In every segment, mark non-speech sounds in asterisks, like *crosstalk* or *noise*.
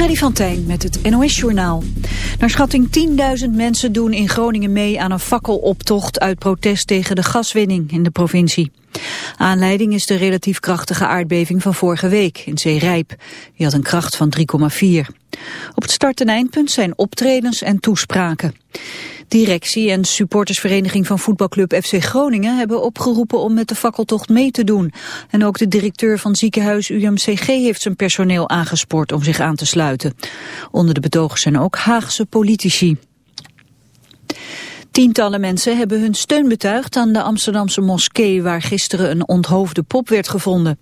Freddy van Tijn met het NOS-journaal. Naar schatting 10.000 mensen doen in Groningen mee aan een fakkeloptocht uit protest tegen de gaswinning in de provincie. Aanleiding is de relatief krachtige aardbeving van vorige week in Zeerijp. Die had een kracht van 3,4. Op het start- en eindpunt zijn optredens en toespraken. Directie en supportersvereniging van voetbalclub FC Groningen hebben opgeroepen om met de fakkeltocht mee te doen. En ook de directeur van ziekenhuis UMCG heeft zijn personeel aangespoord om zich aan te sluiten. Onder de betogers zijn ook Haagse politici. Tientallen mensen hebben hun steun betuigd aan de Amsterdamse moskee waar gisteren een onthoofde pop werd gevonden.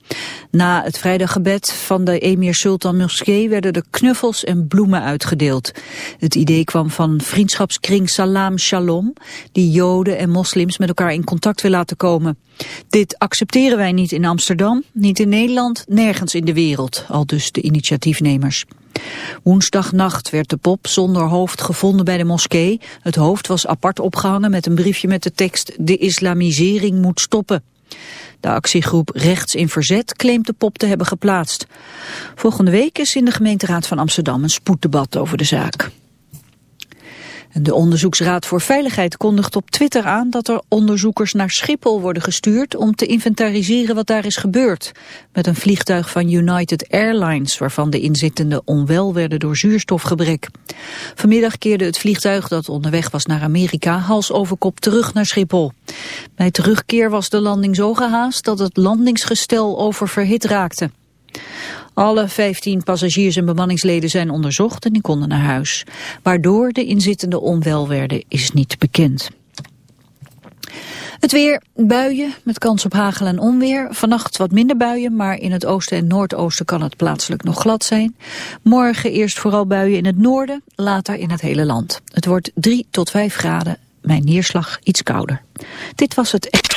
Na het vrijdaggebed van de Emir Sultan moskee werden er knuffels en bloemen uitgedeeld. Het idee kwam van vriendschapskring Salam Shalom, die joden en moslims met elkaar in contact wil laten komen. Dit accepteren wij niet in Amsterdam, niet in Nederland, nergens in de wereld, al dus de initiatiefnemers. Woensdagnacht werd de pop zonder hoofd gevonden bij de moskee. Het hoofd was apart opgehangen met een briefje met de tekst De islamisering moet stoppen. De actiegroep Rechts in Verzet claimt de pop te hebben geplaatst. Volgende week is in de gemeenteraad van Amsterdam een spoeddebat over de zaak. De Onderzoeksraad voor Veiligheid kondigt op Twitter aan dat er onderzoekers naar Schiphol worden gestuurd om te inventariseren wat daar is gebeurd. Met een vliegtuig van United Airlines waarvan de inzittenden onwel werden door zuurstofgebrek. Vanmiddag keerde het vliegtuig dat onderweg was naar Amerika hals over kop terug naar Schiphol. Bij terugkeer was de landing zo gehaast dat het landingsgestel oververhit raakte. Alle 15 passagiers en bemanningsleden zijn onderzocht en die konden naar huis. Waardoor de inzittenden onwel werden is niet bekend. Het weer, buien met kans op hagel en onweer. Vannacht wat minder buien, maar in het oosten en noordoosten kan het plaatselijk nog glad zijn. Morgen eerst vooral buien in het noorden, later in het hele land. Het wordt 3 tot 5 graden, mijn neerslag iets kouder. Dit was het...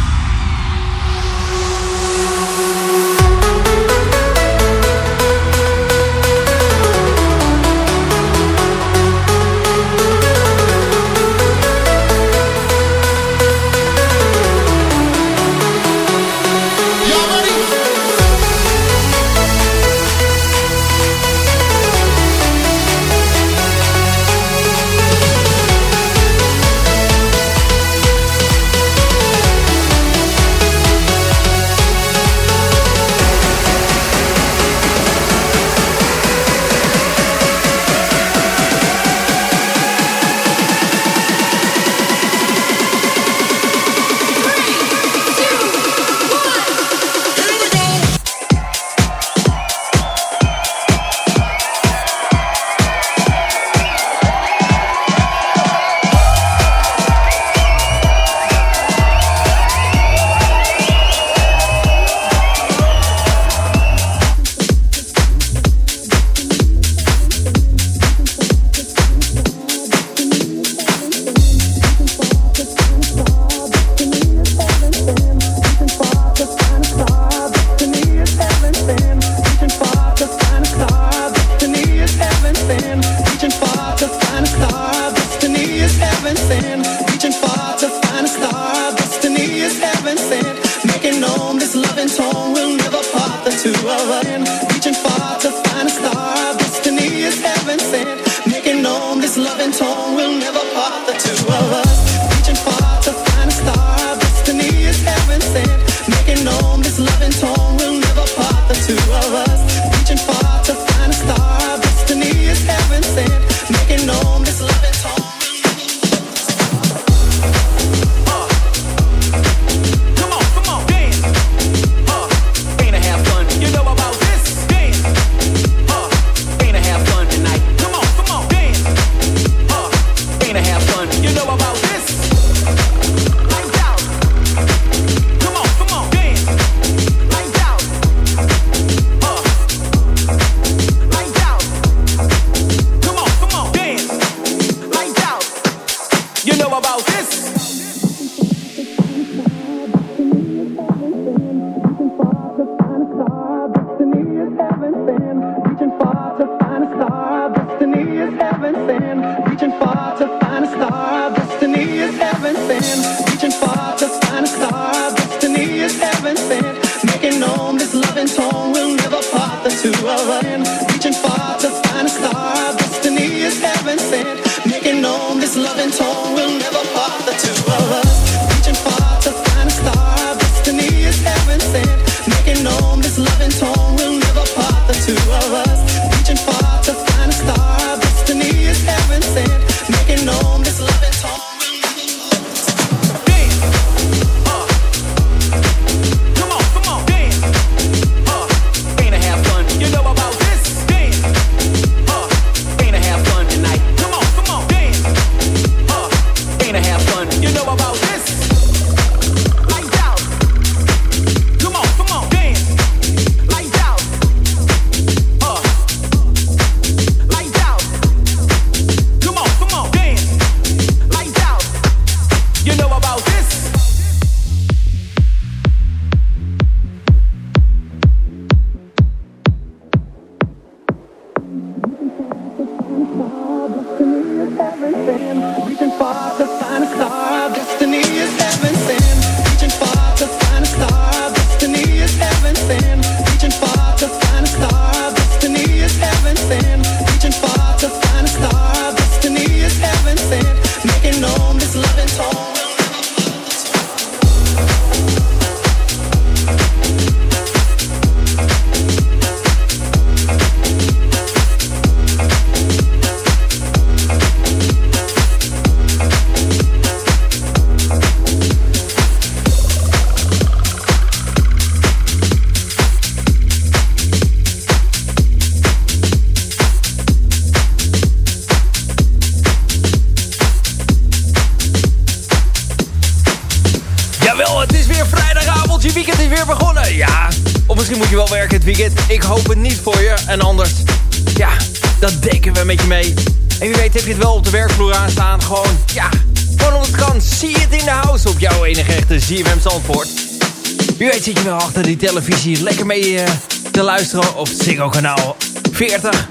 Zit je wel achter die televisie lekker mee uh, te luisteren op Ziggo kanaal 40.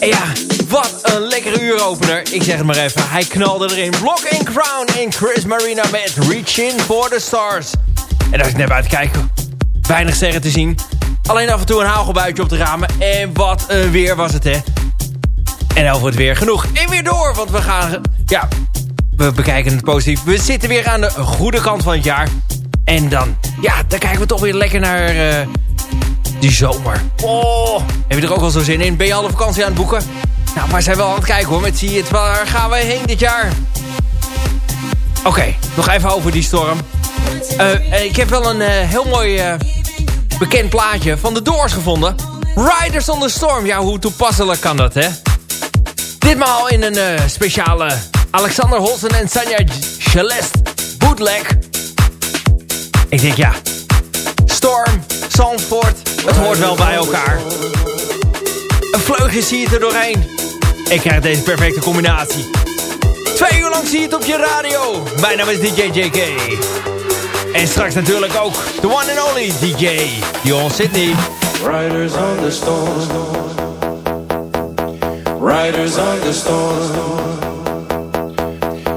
En ja, wat een lekkere uuropener. Ik zeg het maar even, hij knalde erin. Block and Crown in Chris Marina met Reach In for the Stars. En als ik net buiten kijk, weinig zeggen te zien. Alleen af en toe een hagelbuitje op de ramen. En wat een weer was het, hè. En over het weer genoeg. En weer door, want we gaan... Ja, we bekijken het positief. We zitten weer aan de goede kant van het jaar. En dan, ja, dan kijken we toch weer lekker naar uh, die zomer. Oh, heb je er ook al zo zin in? Ben je alle vakantie aan het boeken? Nou, maar zijn wel aan het kijken hoor. Met zie het, waar gaan we heen dit jaar? Oké, nog even over die storm. Uh, ik heb wel een heel mooi bekend plaatje van de Doors gevonden. Riders on the Storm. Ja, hoe toepasselijk kan dat, hè? Ditmaal in een speciale Alexander Holsen en Sanja Celeste bootleg. Ik denk ja, Storm, Zandvoort, het hoort wel bij elkaar. Een vleugje zie je er doorheen. Ik krijg deze perfecte combinatie. Twee uur lang zie je het op je radio. Mijn naam is DJ JK. En straks natuurlijk ook de one and only DJ, Dion Sydney. Riders on the storm. Riders on the storm.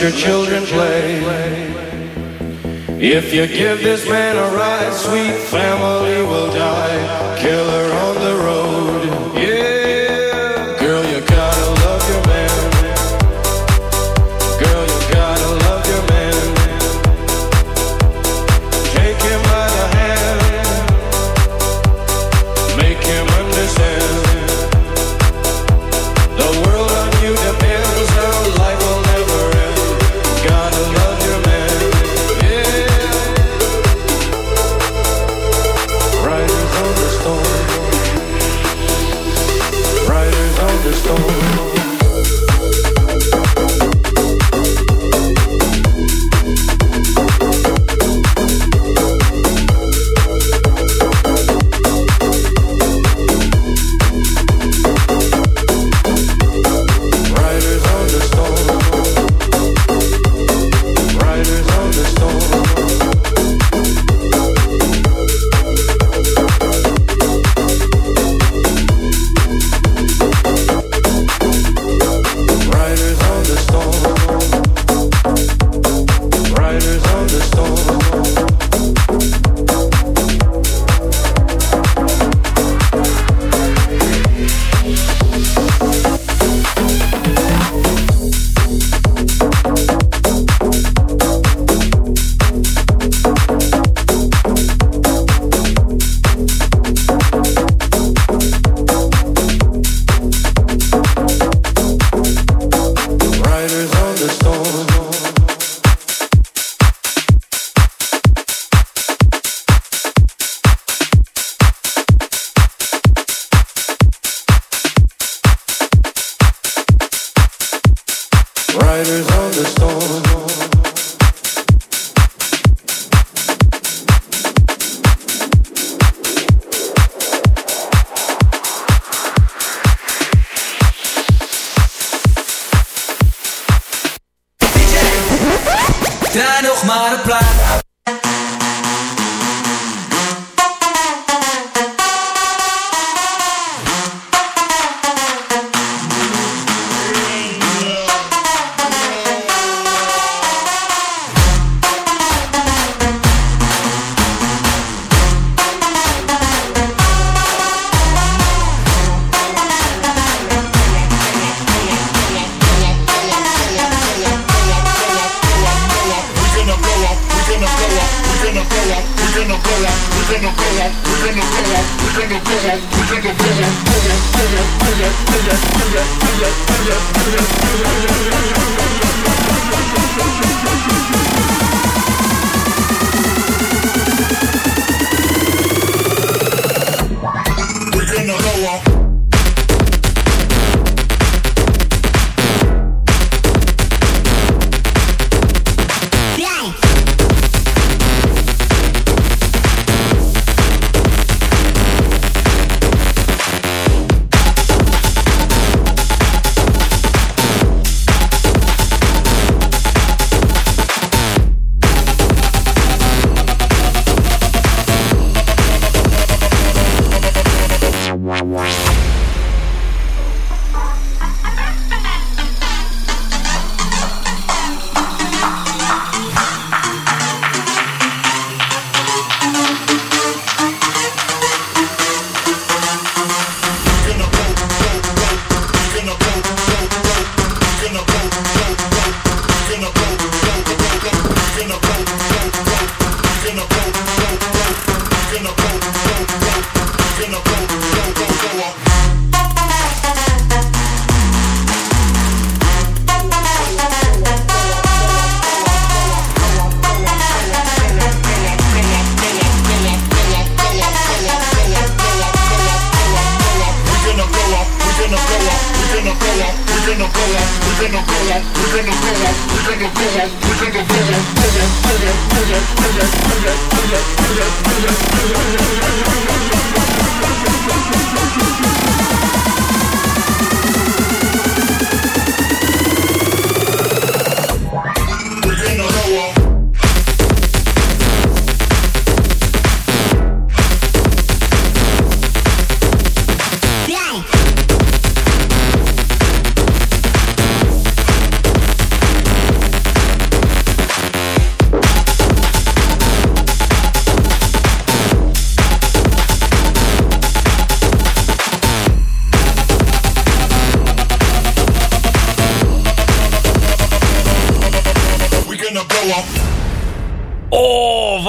your children play. If you give this man a ride, sweet family will die.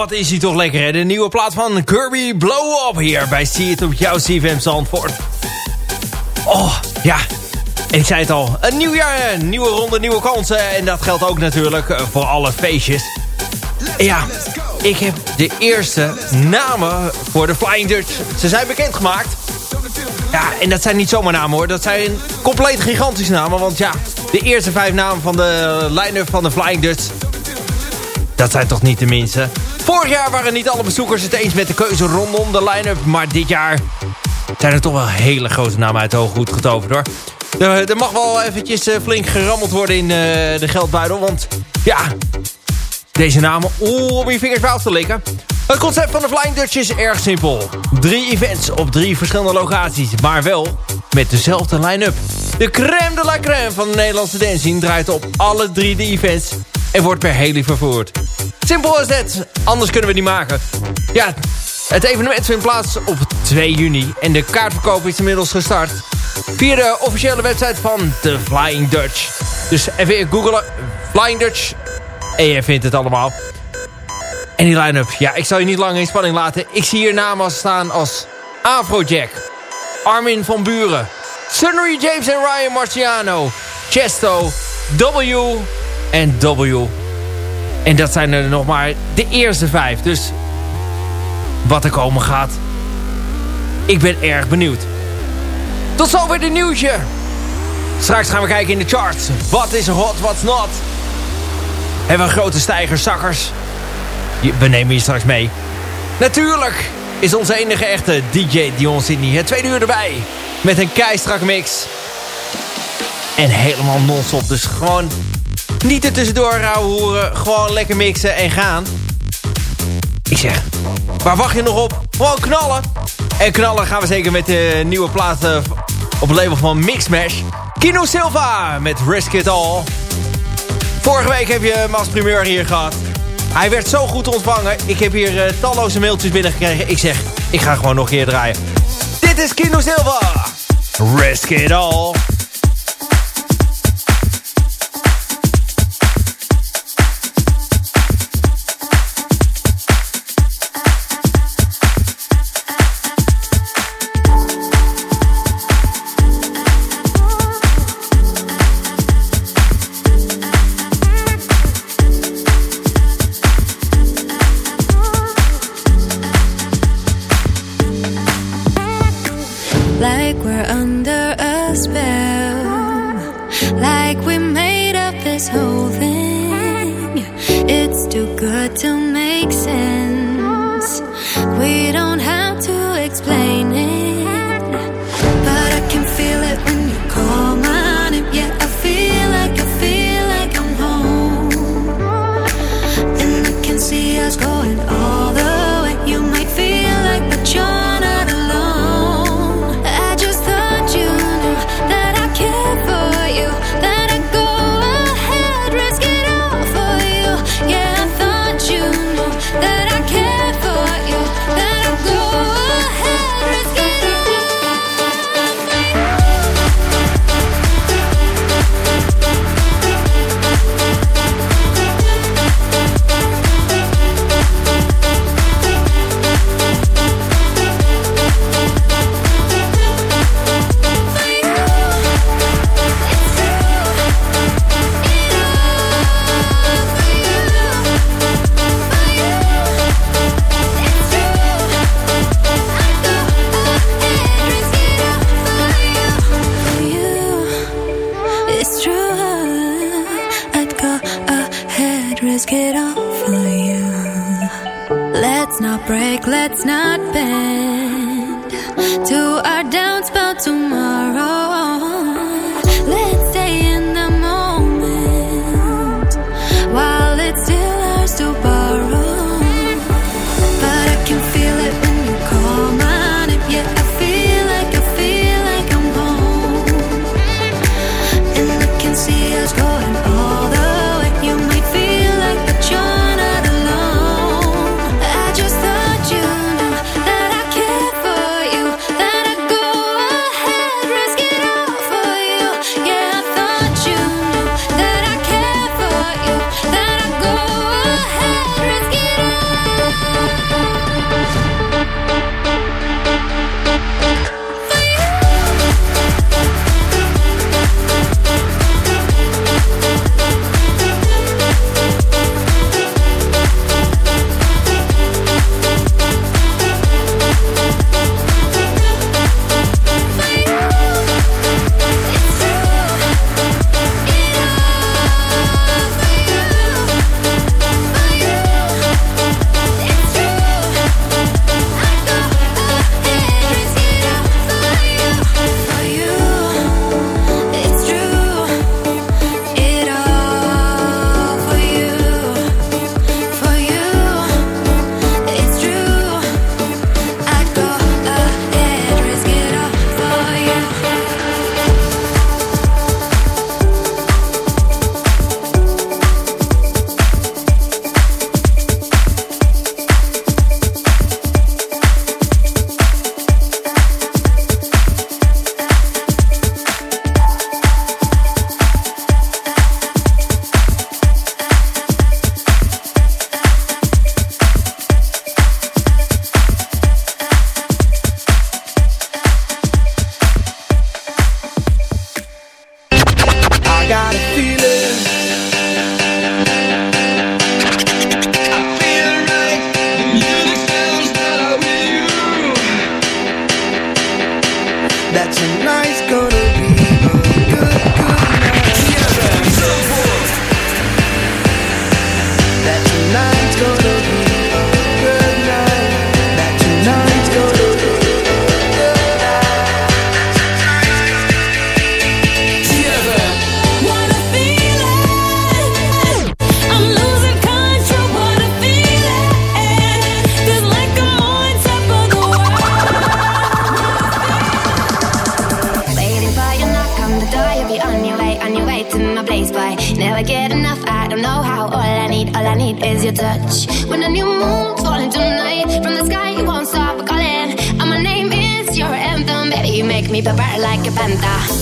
Wat is hij toch lekker, hè? De nieuwe plaat van Kirby Blow Up hier bij See It op jouw CFM Zandvoort. Oh, ja. Ik zei het al, een nieuw jaar, een nieuwe ronde, nieuwe kansen. En dat geldt ook natuurlijk eh, voor alle feestjes. Ja, ik heb de eerste namen voor de Flying Dutch. Ze zijn bekendgemaakt. Ja, en dat zijn niet zomaar namen hoor. Dat zijn compleet gigantische namen. Want ja, de eerste vijf namen van de line-up van de Flying Dutch... Dat zijn toch niet de minste. Vorig jaar waren niet alle bezoekers het eens met de keuze rondom de line-up. Maar dit jaar zijn er toch wel hele grote namen uit goed getoverd hoor. Er, er mag wel eventjes eh, flink gerammeld worden in uh, de geldbuidel. Want ja, deze namen, oeh, om je vingers bij af te likken. Het concept van de Flying Dutch is erg simpel. Drie events op drie verschillende locaties, maar wel met dezelfde line-up. De crème de la crème van de Nederlandse dancing draait op alle drie de events en wordt per heli vervoerd. Simpel als dat, anders kunnen we niet maken. Ja, het evenement vindt plaats op 2 juni en de kaartverkoop is inmiddels gestart. Via de officiële website van The Flying Dutch. Dus even googlen, Flying Dutch, en je vindt het allemaal. En die line-up, ja, ik zal je niet lang in spanning laten. Ik zie hier namen staan als Afrojack, Armin van Buren, Sunny James en Ryan Marciano, Chesto, W en W. En dat zijn er nog maar de eerste vijf. Dus wat er komen gaat. Ik ben erg benieuwd. Tot zover de nieuwtje. Straks gaan we kijken in de charts. Wat is hot, wat's not? Hebben we grote stijgers, zakkers? We nemen je straks mee. Natuurlijk is onze enige echte DJ Dion Sydney het tweede uur erbij. Met een keistrak mix. En helemaal non-stop. Dus gewoon Niet er tussendoor hoeren. Gewoon lekker mixen en gaan. Ik zeg, waar wacht je nog op? Gewoon knallen. En knallen gaan we zeker met de nieuwe platen op het label van Mixmash. Kino Silva met Risk It All. Vorige week heb je hem als primeur hier gehad. Hij werd zo goed ontvangen. Ik heb hier uh, talloze mailtjes binnengekregen. Ik zeg, ik ga gewoon nog een keer draaien. Dit is Kino Silva. Risk It All.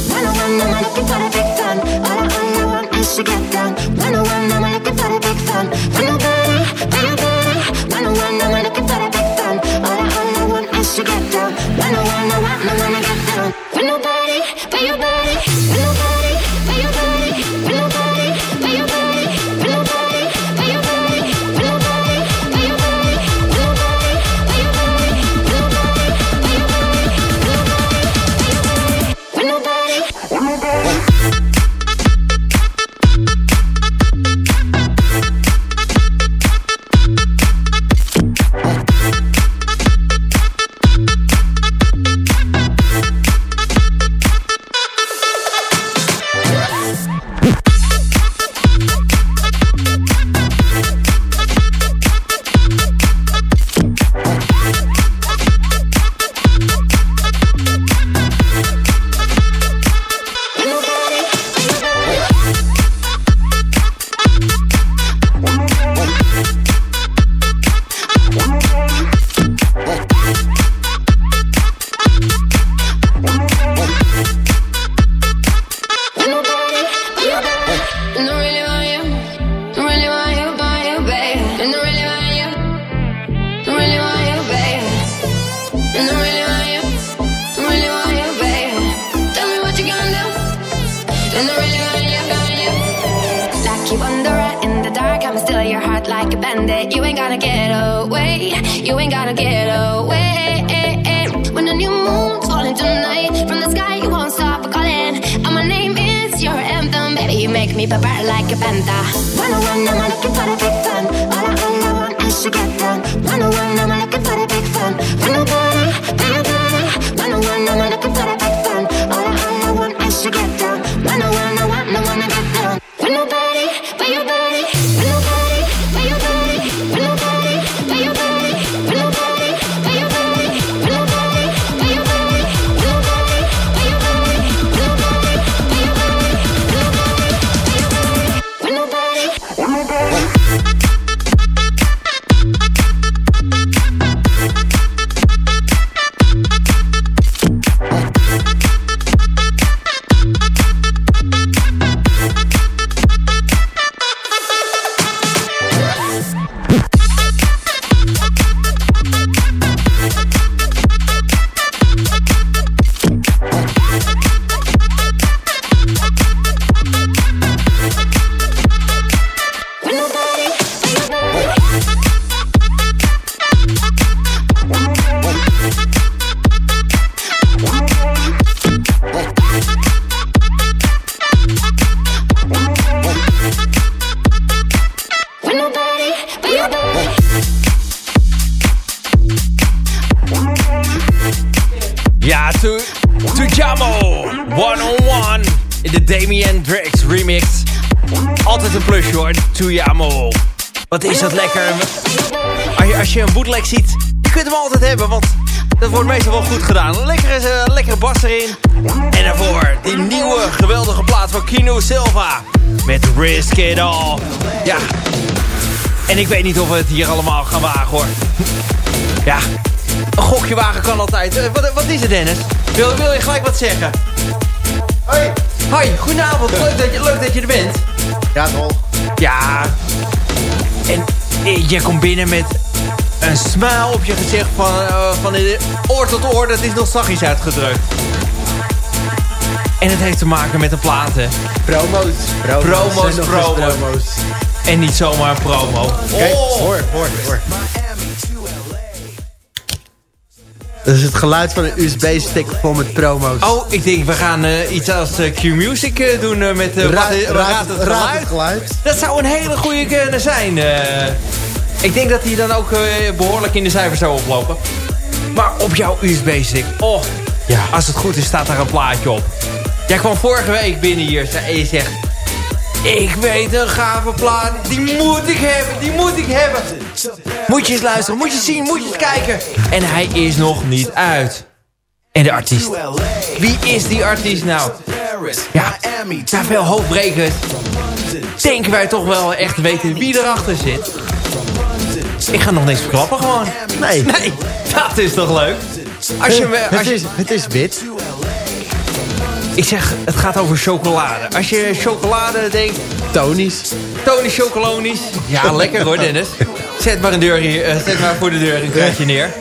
One on one, I'm looking for the big fun. All I, all I want is to get done. One on one, make me prepare like a panther. One on one, I'm looking for the big fun. All I, all I want is to get done. One on one, I'm looking for the big fun. When nobody, ik weet niet of we het hier allemaal gaan wagen hoor. Ja, een gokje wagen kan altijd. Eh, wat, wat is het, Dennis? Wil, wil je gelijk wat zeggen? Hoi. Hoi, goedenavond. Leuk dat je, leuk dat je er bent. Ja, toch? Ja. En eh, je komt binnen met een smile op je gezicht van, eh, van oor tot oor. Dat is nog zachtjes uitgedrukt. En het heeft te maken met de platen. Promo's. Promo's, Promo's, promo's. En niet zomaar een promo. Kijk, Oh. hoor, hoor, hoor. Dat is het geluid van een USB-stick vol met promo's. Oh, ik denk we gaan eh, iets als eh, Q-Music eh, doen met... Raad- raad- raad het raad geluid? het geluid. Dat zou een hele goede kunnen zijn. ik denk dat die dan ook eh, behoorlijk in de cijfers zou oplopen. Maar op jouw USB-stick, oh, ja. als het goed is, staat daar een plaatje op. Jij kwam vorige week binnen hier en je zegt... Ik weet een gave plaat, die moet ik hebben, die moet ik hebben. Moet je eens luisteren, moet je zien, moet je eens kijken. En hij is nog niet uit. En de artiest. Wie is die artiest nou? Ja, na veel hoofdbrekers denken wij toch wel echt te weten wie erachter zit. Ik ga nog niks verklappen gewoon. Nee. Nee, *laughs* dat is toch leuk? Als je, *laughs* als het, is, het is wit. Ik zeg, het gaat over chocolade. Als je chocolade denkt, Tonisch. Tony Chocolonies. Ja, lekker hoor Dennis. Zet maar, een deur hier, eh, zet maar voor de deur een kratje neer.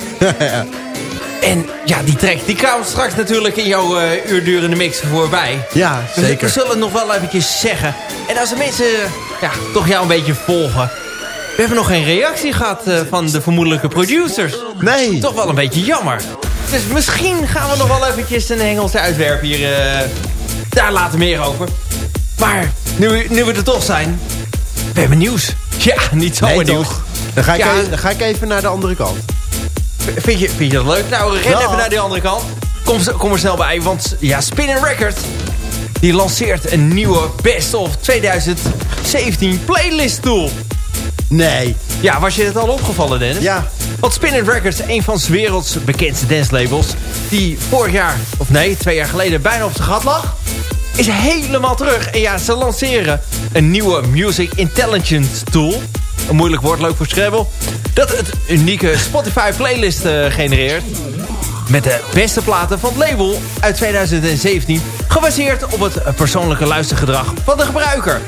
En ja, die track die komt straks natuurlijk in jouw eh uurdurende mix voorbij. Ja, Dus zeker. We zullen het nog wel eventjes zeggen. En als de mensen ja, toch jou een beetje volgen... We hebben nog geen reactie gehad eh, van de vermoedelijke producers. Nee. Toch wel een beetje jammer. Dus misschien gaan we nog wel eventjes een Engelse uitwerpen hier. eh, daar later meer over. Maar nu, we- nu we er toch zijn... We hebben nieuws. *laughs* Ja, niet zomaar Nee, nieuws. Dan ga, ik Ja. even, dan ga ik even naar de andere kant. Vind je, vind je dat leuk? Nou, ren Ja. even naar die andere kant. Kom, kom er snel bij, want ja, Spinning Record... die lanceert een nieuwe Best of 2017 playlist tool. Nee. Ja, was je het al opgevallen, Dennis? Ja. Want Spinning Records, een van 's werelds bekendste dancelabels... die vorig jaar, of nee, twee jaar geleden bijna op zijn gat lag... is helemaal terug. En ja, ze lanceren een nieuwe Music Intelligence Tool. Een moeilijk woord, leuk voor Scrabble. Dat het unieke Spotify playlist eh, genereert. Met de beste platen van het label uit 2017. Gebaseerd op het persoonlijke luistergedrag van de gebruiker.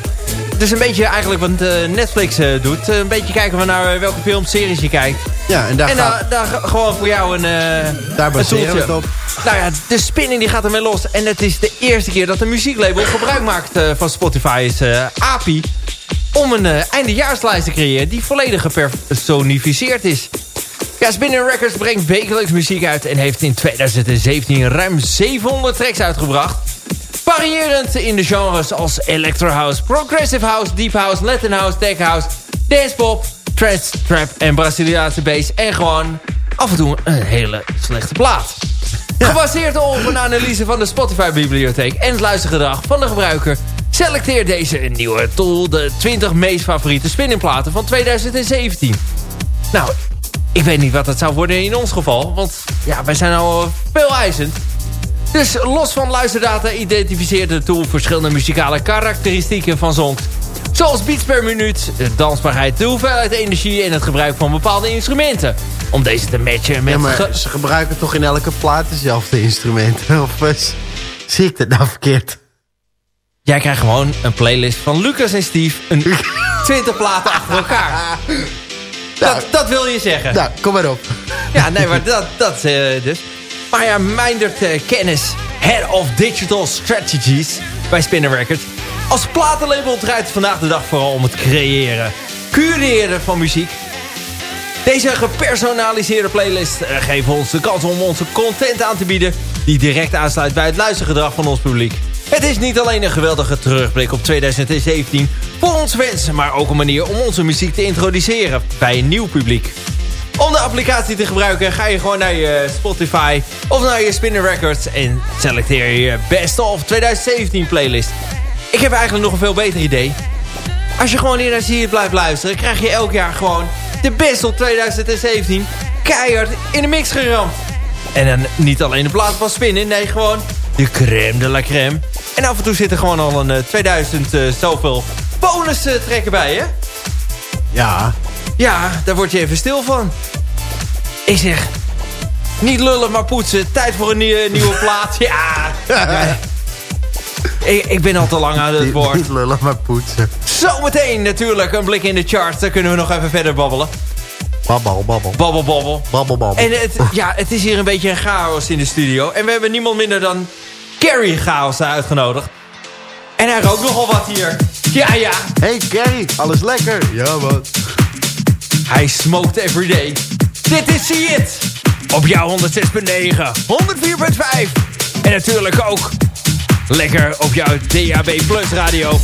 Het is een beetje eigenlijk wat eh, Netflix eh, doet. Eh, een beetje kijken we naar eh, welke films, series je kijkt. Ja, en daar En gaat... daar, daar ge- gewoon voor jou een, eh Daar een baseren we het op. Nou ja, de spinning die gaat ermee los. En het is de eerste keer dat een muzieklabel gebruik maakt van Spotify's API. Om een eindejaarslijst te creëren die volledig gepersonificeerd is. Ja, Spinning Records brengt wekelijks muziek uit en heeft in 2017 ruim 700 tracks uitgebracht. Variërend in de genres als Electro House, Progressive House, Deep House, Latin House, Tech House, Dance Pop, Trance, Trap en Braziliaanse bass. En gewoon af en toe een hele slechte plaat. Gebaseerd op een analyse van de Spotify-bibliotheek en het luistergedrag van de gebruiker... selecteert deze nieuwe tool de 20 meest favoriete spinningplaten van 2017. Nou, ik weet niet wat het zou worden in ons geval, want ja, wij zijn al veel eisend. Dus los van luisterdata identificeert de tool verschillende muzikale karakteristieken van songs. Zoals beats per minuut, de dansbaarheid, de hoeveelheid energie en het gebruik van bepaalde instrumenten. Om deze te matchen met... Ja, maar ge- ze gebruiken toch in elke plaat dezelfde instrumenten? Of zie ik dat nou verkeerd? Jij krijgt gewoon een playlist van Lucas en Steve. Een *laughs* 20 platen achter elkaar. *laughs* Dat, dat wil je zeggen. Nou, kom maar op. Ja, nee, maar dat, dat eh, dus. Maar ja, Meindert eh, Kennis, Head of Digital Strategies bij Spinner Records. Als platenlabel draait vandaag de dag vooral om het creëren, cureren van muziek. Deze gepersonaliseerde playlist eh, geeft ons de kans om onze content aan te bieden... die direct aansluit bij het luistergedrag van ons publiek. Het is niet alleen een geweldige terugblik op 2017 voor onze fans... maar ook een manier om onze muziek te introduceren bij een nieuw publiek. Om de applicatie te gebruiken ga je gewoon naar je Spotify of naar je Spinner Records en selecteer je Best of 2017 playlist. Ik heb eigenlijk nog een veel beter idee. Als je gewoon hier naar je blijft luisteren, krijg je elk jaar gewoon de Best of 2017 keihard in de mix geramd. En dan niet alleen de plaat van Spinnen, nee gewoon de crème de la crème. En af en toe zit er gewoon al een eh, 2000 eh, zoveel bonus eh, trekken bij, hè? Ja. Ja, daar word je even stil van. Ik zeg, niet lullen maar poetsen. Tijd voor een nieuwe, nieuwe *laughs* plaat. Ja. ik, ik ben al te lang aan het woord. niet lullen, maar poetsen. Zometeen natuurlijk een blik in de charts. Daar kunnen we nog even verder babbelen. Babbel, babbel. Babbel, babbel. Babbel, babbel. En het, ja, het is hier een beetje een chaos in de studio. En we hebben niemand minder dan Carrie Chaos uitgenodigd. En hij rookt nogal wat hier. Ja, ja. Hey Gary, alles lekker? Ja man. Hij smoked every day. Dit is See It. Op jouw 106.9, 104.5. En natuurlijk ook lekker op jouw DAB Plus radio.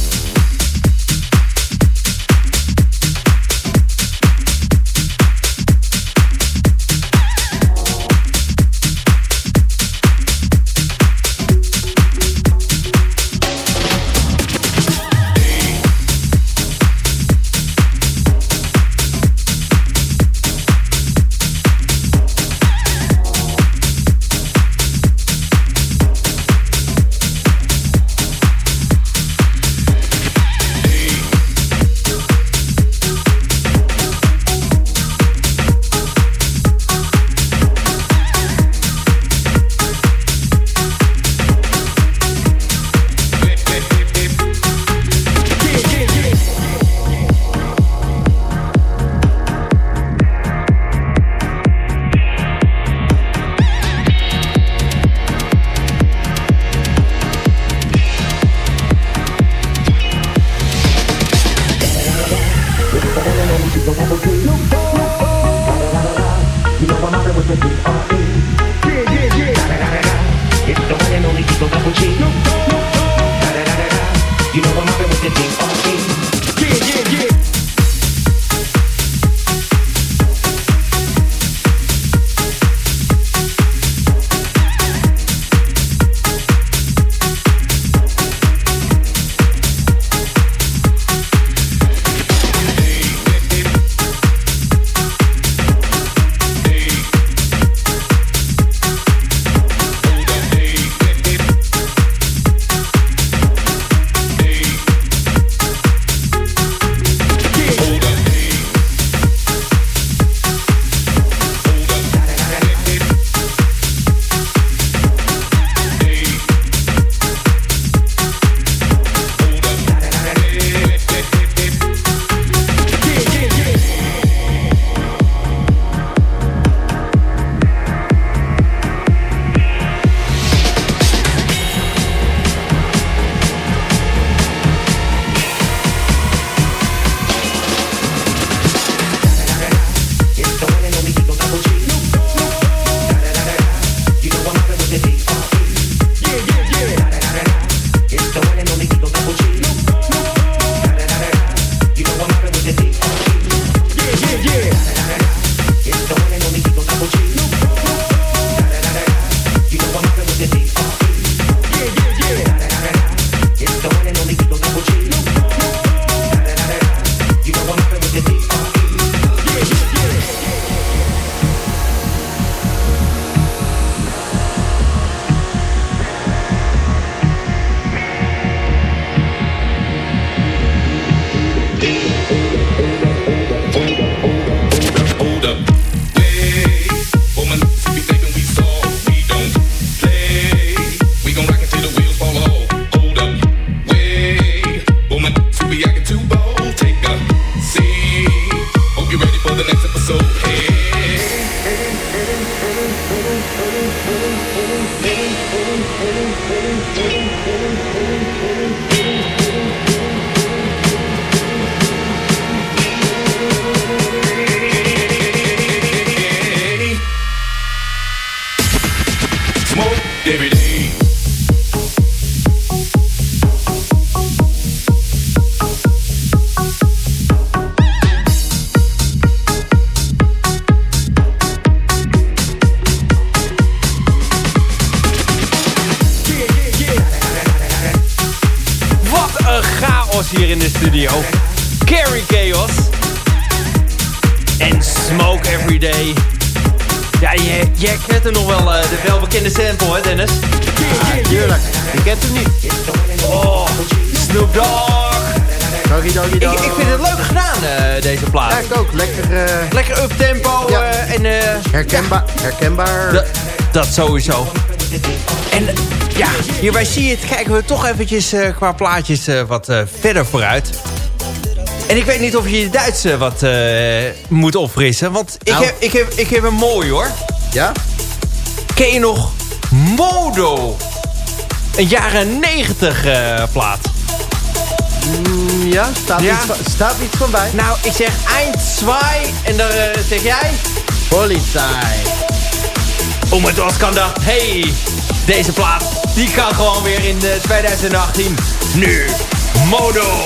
In de studio. Carry Chaos. En Smoke Every Day. Ja, je, je herkent er nog wel eh, de welbekende sample, hè Dennis? Tuurlijk. Je kent hem niet. Oh, Snoop Dogg. Doggy doggy Ik, dog. ik vind het leuk gedaan, eh, deze plaat. Ja, ik ook. Lekker eh, Lekker up-tempo Ja. en... eh, herkenbaar. herkenbaar. Dat, sowieso. En ja, hierbij zie je het. Kijken we toch eventjes eh, qua plaatjes eh, wat eh, verder vooruit. En ik weet niet of je je Duits eh, wat moet opfrissen. Want ik, Nou. heb, ik, heb, ik heb een mooi hoor. Ja? Ken je nog Modo? Een jaren 90 eh, plaat. Mm, ja, staat, Ja. Iets van, staat iets van bij. Nou, ik zeg eind 2 en dan zeg jij... Polizei. Om het was kan dat. Hey, deze plaat, die kan gewoon weer in eh, 2018. Nu, Modo.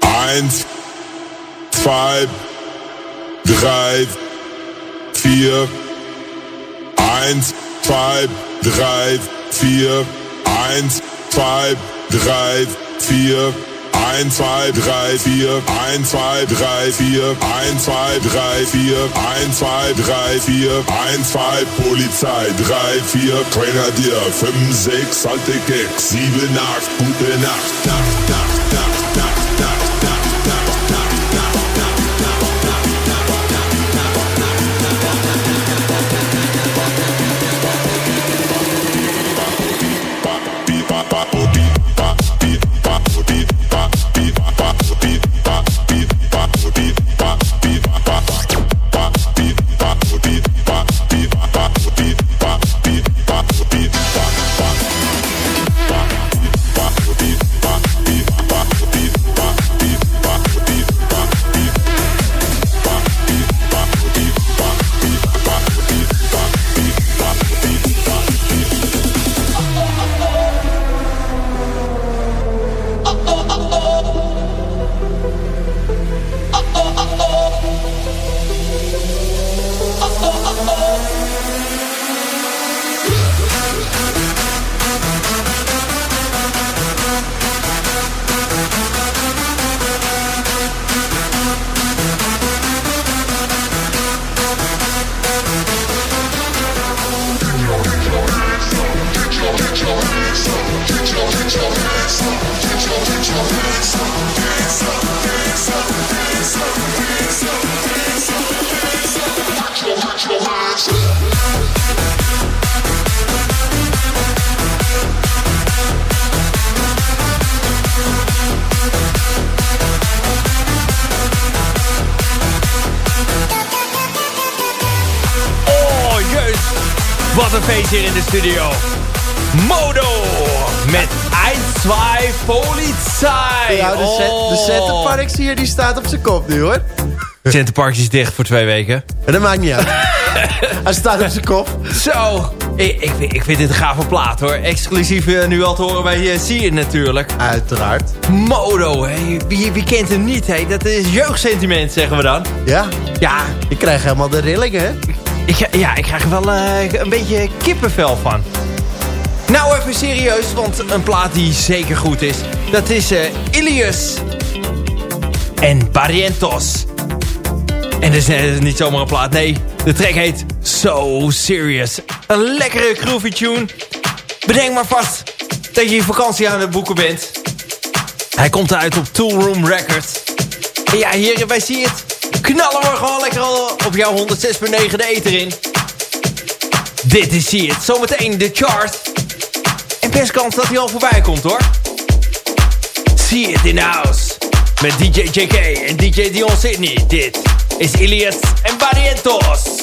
Eins, zwei, drei, vier. Eins, zwei, drei, vier. Eins, zwei, drei, vier. Eins, zwei, drei, vier. Eins, zwei, drei, vier. Eins, zwei, drei, vier. Eins, zwei, drei, vier. Eins, zwei, Polizei. Drei, vier, Grenadier. Fünf, sechs, alte Keks. Sieben, acht, gute Nacht, Nacht, 1, 2, Polizei. Ja, de, de Oh. Centerparks hier, die staat op zijn kop nu, hoor. Centerparks is dicht voor twee weken. En dat maakt niet uit. *laughs* Hij staat op zijn kop. Zo. Ik, ik, vind- ik vind dit een gave plaat hoor. Exclusief eh, nu al te horen bij uh, natuurlijk. Uiteraard. Modo. Wie, wie kent hem niet? Dat is jeugdsentiment, zeggen we dan. Ja, Ja, je krijgt helemaal de rillingen, hè? ik, ja ik krijg er wel eh, een beetje kippenvel van. Nou, even serieus, want een plaat die zeker goed is... dat is eh, Ilias en Barrientos. En dat is eh, niet zomaar een plaat, nee. De track heet So Serious. Een lekkere groovy tune. Bedenk maar vast dat je je vakantie aan het boeken bent. Hij komt uit op Tool Room Records. En ja, hier bij zie je het. knallen we gewoon lekker op jouw 106.9 de eter in. Dit is See It. Zometeen de chart. Best kans dat hij al voorbij komt hoor. See It in house. Met DJ JK en DJ Dion Sydney. Dit is Ilias en Barrientos.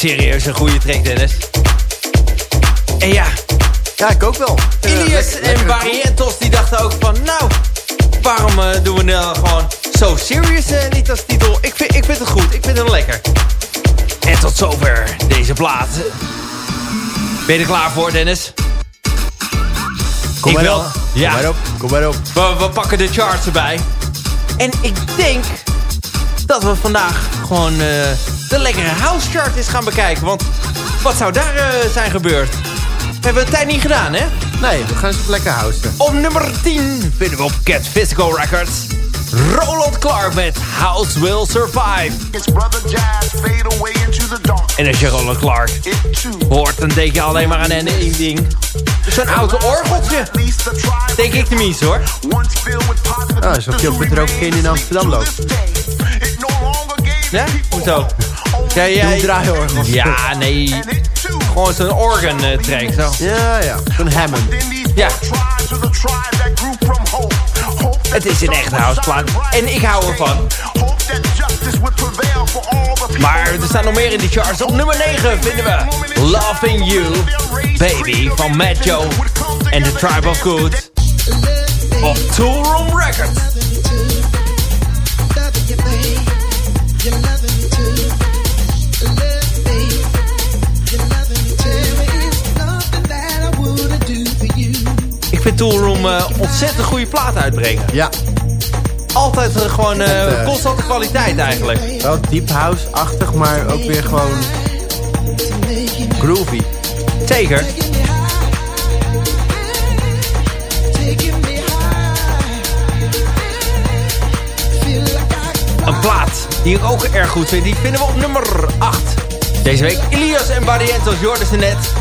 Serieus een goede track, Dennis. En ja, Ja, ik ook wel. Ilias en. Barrientos die dachten ook van... Nou, waarom eh, doen we nou gewoon So Serious eh, niet als titel? Ik vind, ik vind het goed, ik vind het lekker. En tot zover deze plaat. Ben je er klaar voor, Dennis? Kom ik maar wel. Ja. Kom maar op. Kom maar op. We, we pakken de charts erbij. En ik denk dat we vandaag gewoon eh, de lekkere house chart eens gaan bekijken. Want wat zou daar eh, zijn gebeurd? We hebben het tijd niet gedaan, hè? Nee, we gaan eens lekker housen. Op nummer 10 vinden we op Cat Physical Records... Roland Clark met House Will Survive. It's brother Jazz fade away into the dark. En als je Roland Clark hoort, dan denk je alleen maar aan één ding. Zo'n oude orgeltje. Denk ik hoor. filled with positive Ah, alsof je op het rookkin in Amsterdam loopt. Ja? Hoezo? Ja, jij... Doe draaiorgel. Ja, nee. Gewoon zo'n organ eh, track, zo. Ja, ja. Zo'n Hammond. Ja. Het is een echte houseplaat. En ik hou ervan. Maar er staan nog meer in die charts. Op nummer 9 vinden we Loving You, Baby van Matt Joe en The Tribe of Good. Op Tool Room Records. Ik vind Tool Room eh, ontzettend goede platen uitbrengen. Ja, Altijd eh, gewoon eh, constante kwaliteit eigenlijk. wel deep house-achtig, maar ook weer gewoon groovy. Zeker. Een plaat die ik ook erg goed vind. Die vinden we op nummer 8. Deze week Elias en Barrientos, Jordan ze net.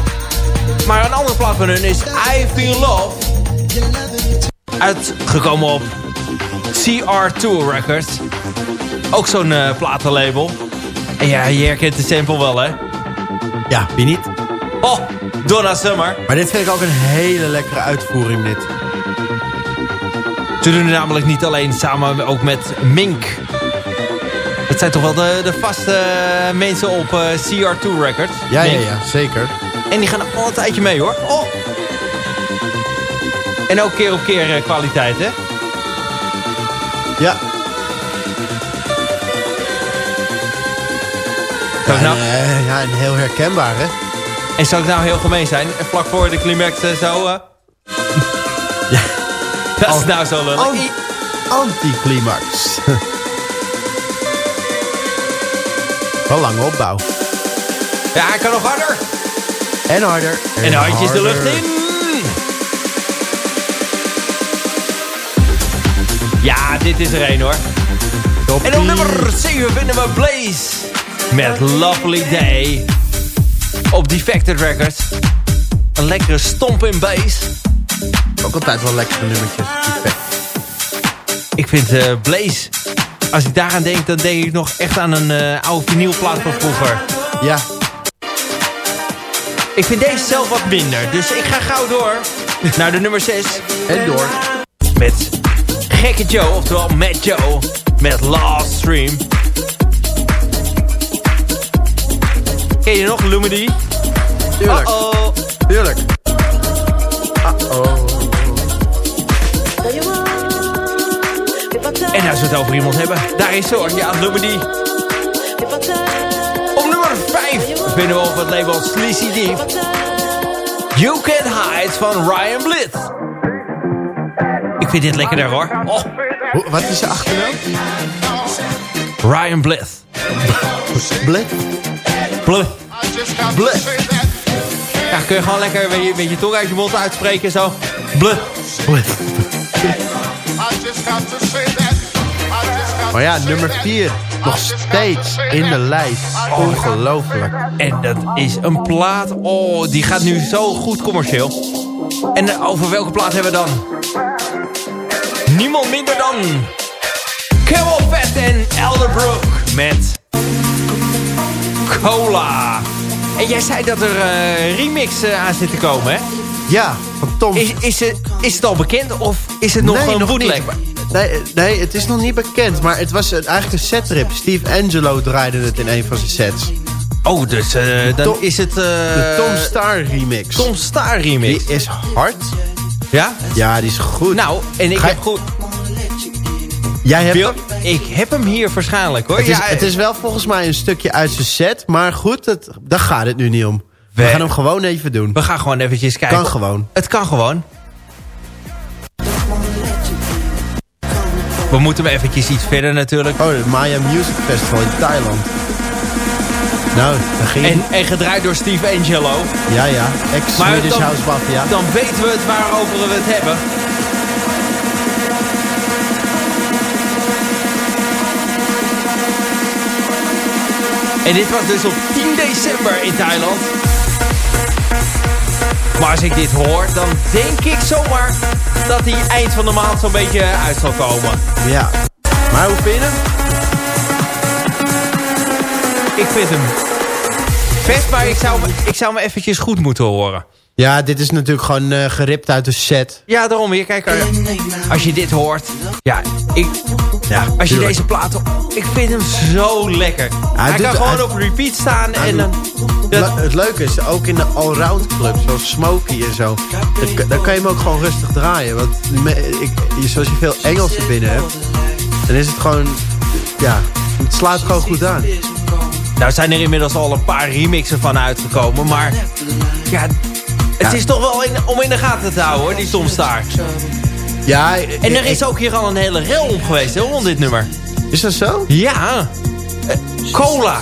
Maar een andere plaat van hun is I Feel Love. Uitgekomen op CR2 Records. Ook zo'n eh, platenlabel. En ja, je herkent de sample wel hè. Ja, wie niet? Oh, Donna Summer. Maar dit vind ik ook een hele lekkere uitvoering, dit. Ze doen het namelijk niet alleen samen ook met Mink. Dat zijn toch wel de, de vaste eh, mensen op eh, CR2 Records. Ja, ja, ja, zeker. En die gaan al een tijdje mee hoor. Oh. En ook keer op keer eh, kwaliteit hè. Ja. Ik nou, en, eh, ja, en heel herkenbaar, hè? en zou ik nou heel gemeen zijn? En vlak voor de climax eh, zo... eh, *laughs* Ja. dat is nou zo lullig. al- Anticlimax. *laughs* Wel lange opbouw. Ja, hij kan nog harder. En harder. En handjes de lucht in. Dit is er één hoor. Toppie. En op nummer 7 vinden we Blaze. Met Lovely Day. Op Defected Records. Een lekkere stomp in bass. Ook altijd wel lekkere nummertjes. Defect. Ik vind eh, Blaze... Als ik daaraan denk, dan denk ik nog echt aan een eh, oude vinylplaat van vroeger. Ja, Ik vind deze zelf wat minder. Dus ik ga gauw door naar de nummer 6. en door. Met Gekke Joe, oftewel Matt Joe. Met Last Stream. Ken je nog Lumity? Tuurlijk, Uh-oh. tuurlijk. Uh-oh. En als we het over iemand hebben, daar is hoor. Ja, Lumity. Op nummer 5 vinden we op het label Sleazy Deep. You Can Hide van Ryan Blitz. Ik vind dit lekkerder hoor. Oh, Wat is de achternaam? Ryan Blitz. Blit? Blitz. Blitz. Ja, kun je gewoon lekker met je, met je tong uit je mond uitspreken zo. Blitz. Blit. Maar ja, nummer 4. Nog steeds in de lijst. Ongelooflijk. En dat is een plaat. Oh, die gaat nu zo goed commercieel. En over welke plaat hebben we dan? Niemand minder dan... Camel Fat en Elderbrook met... Cola. En jij zei dat er eh remix aan zit te komen, hè? Ja, van Tom. Is, is, het, is het al bekend of is het nog nee, een nog bootleg? Nee, nee, het is nog niet bekend. Maar het was een- eigenlijk een setrip. Steve Angelo draaide het in een van zijn sets. Oh, dus eh, dan Tom- is het... eh, De Tom Star remix. Tom Star remix. Die is hard. Ja? Ja, die is goed. Nou, en ik Ga je- heb goed... Jij hebt Wil, ik heb hem hier waarschijnlijk hoor. Het is, ja, het is wel volgens mij een stukje uit zijn set. Maar goed, het, daar gaat het nu niet om. We, We- gaan hem gewoon even doen. We gaan gewoon eventjes kijken. Kan gewoon. Het kan gewoon. We moeten hem eventjes iets verder natuurlijk. Oh, het Maya Music Festival in Thailand. Nou, daar ging En, en gedraaid door Steve Angelo. Ja, ja. Ex-Swedish dan- House Mafia. Dan weten we het waarover we het hebben. En dit was dus op 10 december in Thailand. Maar als ik dit hoor, dan denk ik zomaar dat hij eind van de maand zo'n beetje uit zal komen. Ja. Maar hoe vind je? Ik vind hem vet, maar ik zou, hem- ik zou hem eventjes goed moeten horen. Ja, dit is natuurlijk gewoon eh, geript uit de set. Ja, daarom weer. Kijk, eh, als je dit hoort. Ja, ik, Ja, als je tuurlijk. deze plaat... Ik vind hem zo lekker. hij doet- kan gewoon hij- op repeat staan. En dan, dat, het leuke is, ook in de allround clubs, zoals Smokey en zo, dan, dan kan je hem ook gewoon rustig draaien. Want ik, zoals je veel Engelsen binnen hebt, dan is het gewoon, ja, het slaat gewoon goed aan. Nou zijn er inmiddels al een paar remixen van uitgekomen. Maar ja, het Ja. is toch wel in, om in de gaten te houden hoor, die Tom Star. Ja, En er is ook hier al een hele rel om geweest hè, rond dit nummer. Is dat zo? Ja, eh, cola.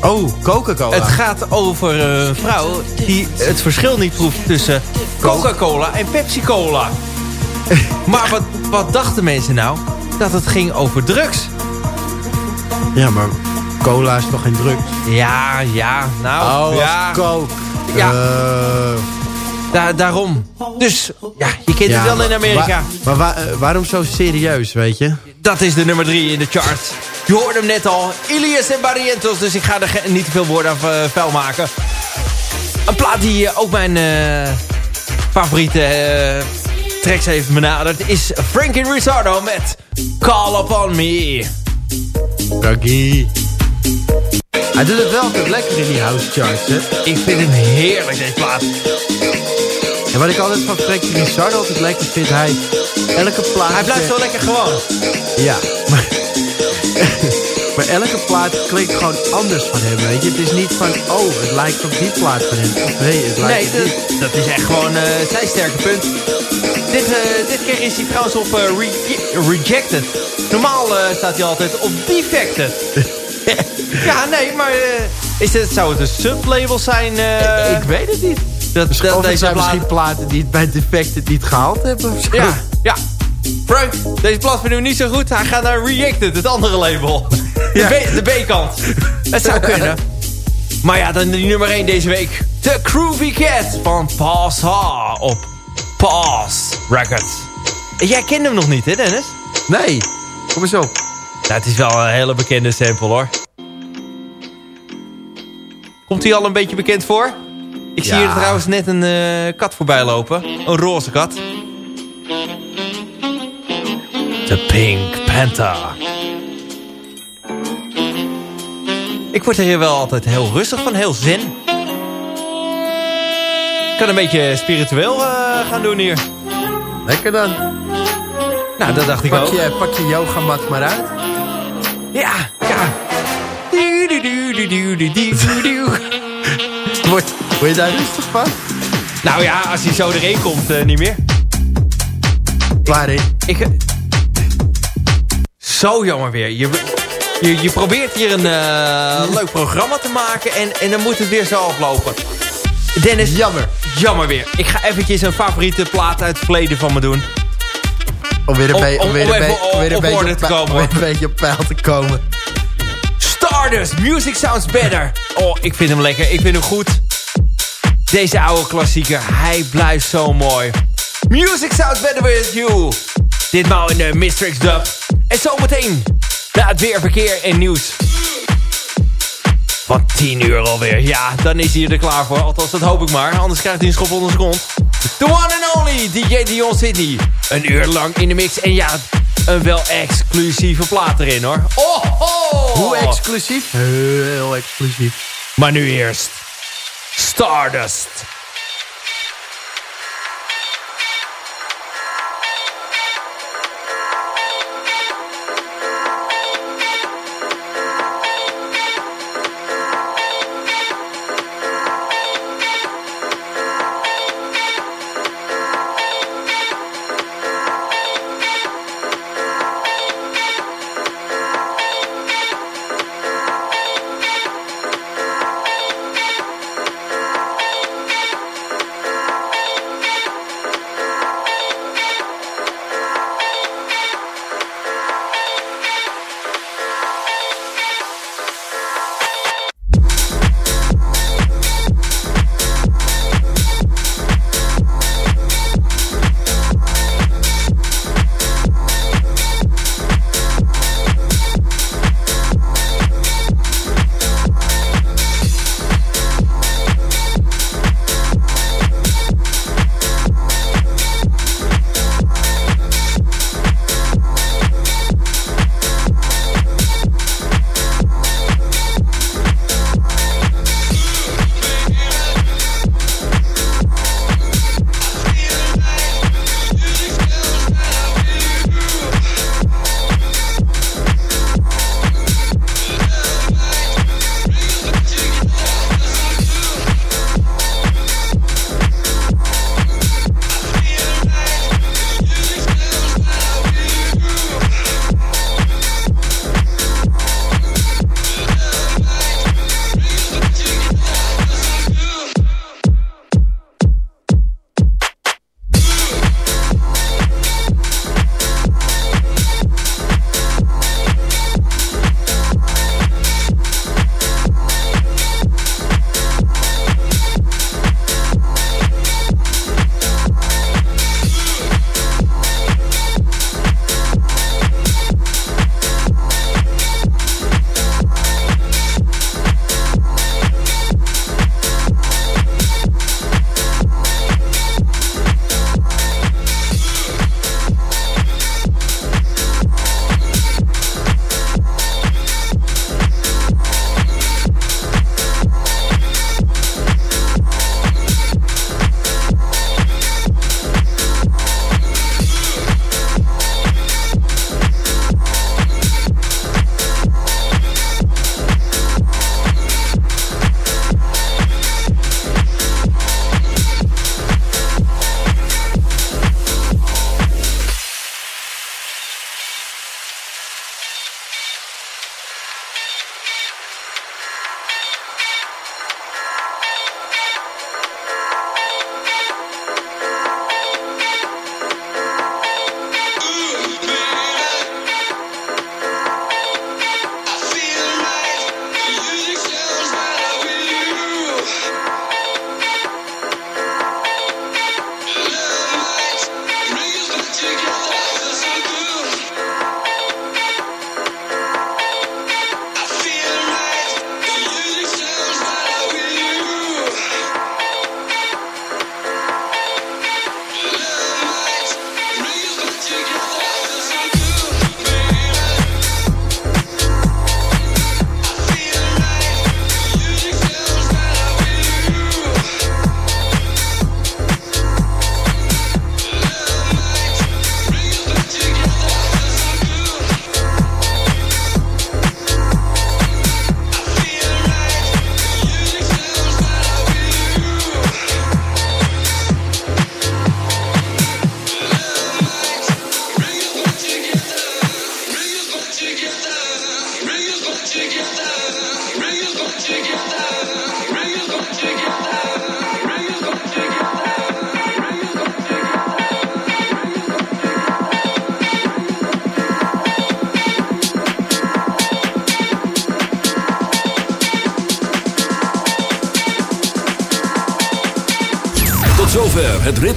Oh, Coca-Cola. Het gaat over eh, een vrouw die het verschil niet proeft tussen Coca-Cola en Pepsi-Cola. maar wat, wat dachten mensen nou? Dat het ging over drugs. Ja, maar cola is toch geen drugs? Ja, ja, nou, Oh, ja, Coke. Ja. Eh, da- daarom. Dus, ja, je kent ja, het wel in Amerika. Maar, eh, waarom zo serieus, weet je? Dat is de nummer drie in de charts. Je hoorde hem net al. Ilias en Barrientos. Dus ik ga er niet te veel woorden aan eh, vuil maken. Een plaat die ook mijn favoriete tracks heeft benaderd... is Frankie Rizzardo met Call Upon Me. Raggy. Hij doet het wel altijd lekker in die house charts, hè? Ik vind hem heerlijk, deze plaat. En wat ik altijd van Frankie Rizzardo altijd lekker vind, hij... Elke plaat... Hij blijft zo lekker gewoon. Ja, maar... *laughs* maar elke plaat klinkt gewoon anders van hem, weet je? Het is niet van, oh, het lijkt op die plaat van hem. Of nee, het lijkt Nee, op die. dat, dat is echt gewoon eh, zijn sterke punt. Dit, eh, dit keer is hij trouwens op eh, re- Rejected. Normaal staat hij altijd op Defected. *laughs* *laughs* ja, nee, maar eh, is het, zou het een sublabel zijn? eh, ik weet het niet. dat, dat het deze zijn misschien platen die het bij Defected niet gehaald hebben of zo. Ja, ja. Frank, deze plaat vinden we niet zo goed. Hij gaat naar Rejected, het andere label. *laughs* De B-kant. Het zou *laughs* kunnen. Maar ja, dan die nummer 1 deze week. The Groovy Cat van Pass Ha op Pass Records. Jij kent hem nog niet, hè Dennis? Nee, kom eens op. Nou, het is wel een hele bekende sample, hoor. Komt hij al een beetje bekend voor? Ik zie hier trouwens net een eh, kat voorbij lopen. Een roze kat. De Pink Panther. Ik word er hier wel altijd heel rustig van, heel zen. Ik kan een beetje spiritueel eh, gaan doen hier. Lekker dan. Nou, dat dacht ik Pak ook. je, pak je yogamat maar uit. Ja, *laughs* Word, word je daar rustig van? Nou ja, als hij zo erin komt, eh, niet meer. Waarin? Ik, eh, zo jammer weer. Je, je, je probeert hier een eh, leuk programma te maken en, en dan moet het weer zo aflopen. Dennis, Jammer. jammer weer. Ik ga eventjes een favoriete plaat uit het verleden van me doen. Om weer een, op beetje op te peil- komen, om Stardust, Music Sounds Better. Oh, ik vind hem lekker. Ik vind hem goed. Deze oude klassieker, hij blijft zo mooi. Music Sounds Better With You. Ditmaal in de Mistrix dub. En zometeen na het weerverkeer en nieuws. Van 10 uur alweer. Ja, dan is hij er klaar voor. Althans, dat hoop ik maar. Anders krijgt hij een schop onder zijn kont. The one and only DJ Dion Sydney. Een uur lang in de mix. En ja, een wel exclusieve plaat erin hoor. Oh, oh. Hoe exclusief? Heel exclusief. Maar nu eerst Stardust.